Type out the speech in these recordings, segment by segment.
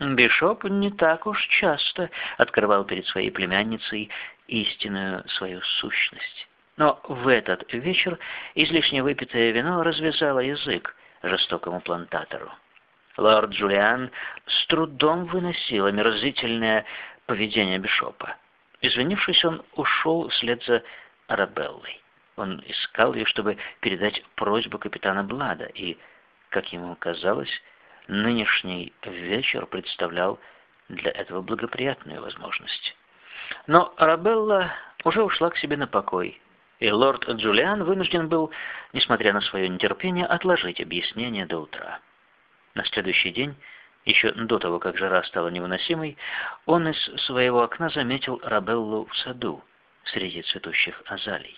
Бишоп не так уж часто открывал перед своей племянницей истинную свою сущность. Но в этот вечер излишне выпитое вино развязало язык жестокому плантатору. Лорд Джулиан с трудом выносил омерзительное поведение Бишопа. Извинившись, он ушел вслед за Арабеллой. Он искал ее, чтобы передать просьбу капитана Блада, и, как ему казалось, нынешний вечер представлял для этого благоприятную возможность. Но Арабелла уже ушла к себе на покой, и лорд Джулиан вынужден был, несмотря на свое нетерпение, отложить объяснение до утра. На следующий день, еще до того, как жара стала невыносимой, он из своего окна заметил Арабеллу в саду среди цветущих азалий.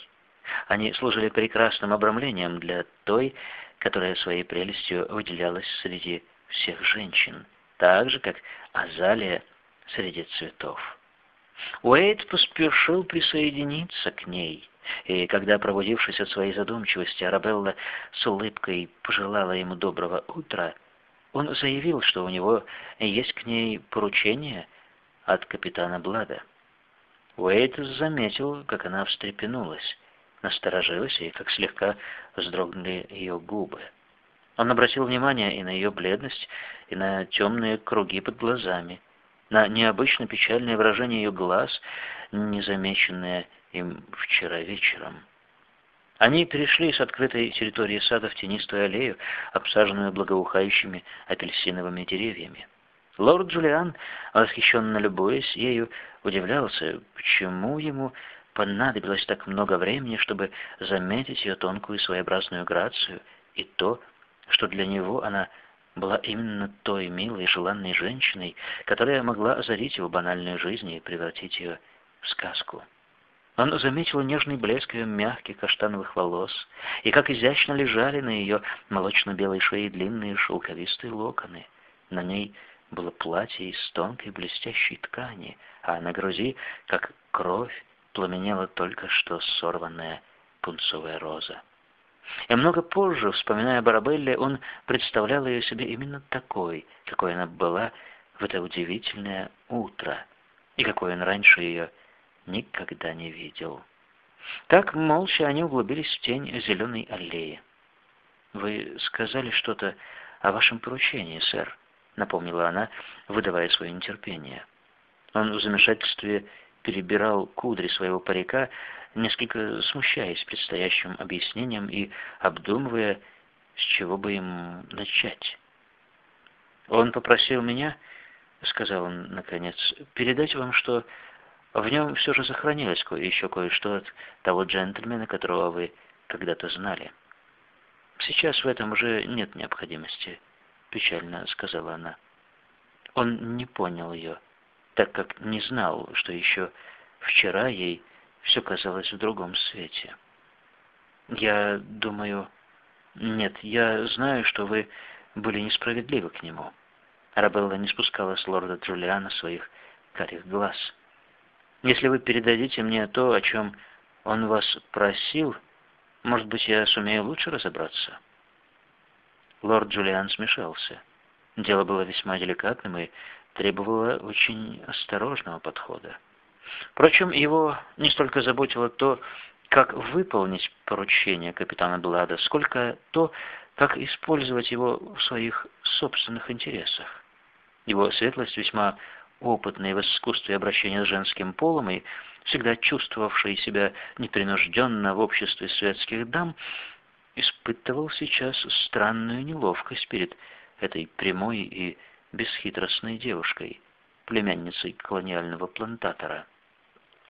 Они служили прекрасным обрамлением для той, которая своей прелестью выделялась среди всех женщин, так же, как азалия среди цветов. Уэйд поспешил присоединиться к ней, и когда, пробудившись от своей задумчивости, Арабелла с улыбкой пожелала ему доброго утра, он заявил, что у него есть к ней поручение от капитана Блада. Уэйд заметил, как она встрепенулась, насторожилась и как слегка вздрогнули ее губы. Он обратил внимание и на ее бледность, и на темные круги под глазами, на необычно печальное выражение ее глаз, незамеченное им вчера вечером. Они перешли с открытой территории сада в тенистую аллею, обсаженную благоухающими апельсиновыми деревьями. Лорд Джулиан, восхищенно любуясь ею, удивлялся, почему ему понадобилось так много времени, чтобы заметить ее тонкую своеобразную грацию и то, что для него она была именно той милой, желанной женщиной, которая могла озарить его банальную жизнь и превратить ее в сказку. Он заметил нежный блеск ее мягких каштановых волос, и как изящно лежали на ее молочно-белой шее длинные шелковистые локоны. На ней было платье из тонкой блестящей ткани, а на груди, как кровь, пламенела только что сорванная пунцовая роза. И много позже, вспоминая Барабелле, он представлял ее себе именно такой, какой она была в это удивительное утро, и какой он раньше ее никогда не видел. Так молча они углубились в тень зеленой аллеи. «Вы сказали что-то о вашем поручении, сэр», — напомнила она, выдавая свое нетерпение. Он в замешательстве перебирал кудри своего парика, несколько смущаясь предстоящим объяснением и обдумывая, с чего бы ему начать. «Он попросил меня, — сказал он наконец, — передать вам, что в нем все же сохранилось кое еще кое-что от того джентльмена, которого вы когда-то знали. Сейчас в этом уже нет необходимости, — печально сказала она. Он не понял ее, так как не знал, что еще вчера ей все казалось в другом свете. Я думаю... Нет, я знаю, что вы были несправедливы к нему. Арабелла не спускала с лорда Джулиана своих карих глаз. Если вы передадите мне то, о чем он вас просил, может быть, я сумею лучше разобраться. Лорд Джулиан смешался. Дело было весьма деликатным и требовало очень осторожного подхода. Впрочем, его не столько заботило то, как выполнить поручение капитана Блада, сколько то, как использовать его в своих собственных интересах. Его светлость, весьма опытный в искусстве обращения с женским полом и всегда чувствовавший себя непринужденно в обществе светских дам, испытывал сейчас странную неловкость перед этой прямой и бесхитростной девушкой, племянницей колониального плантатора.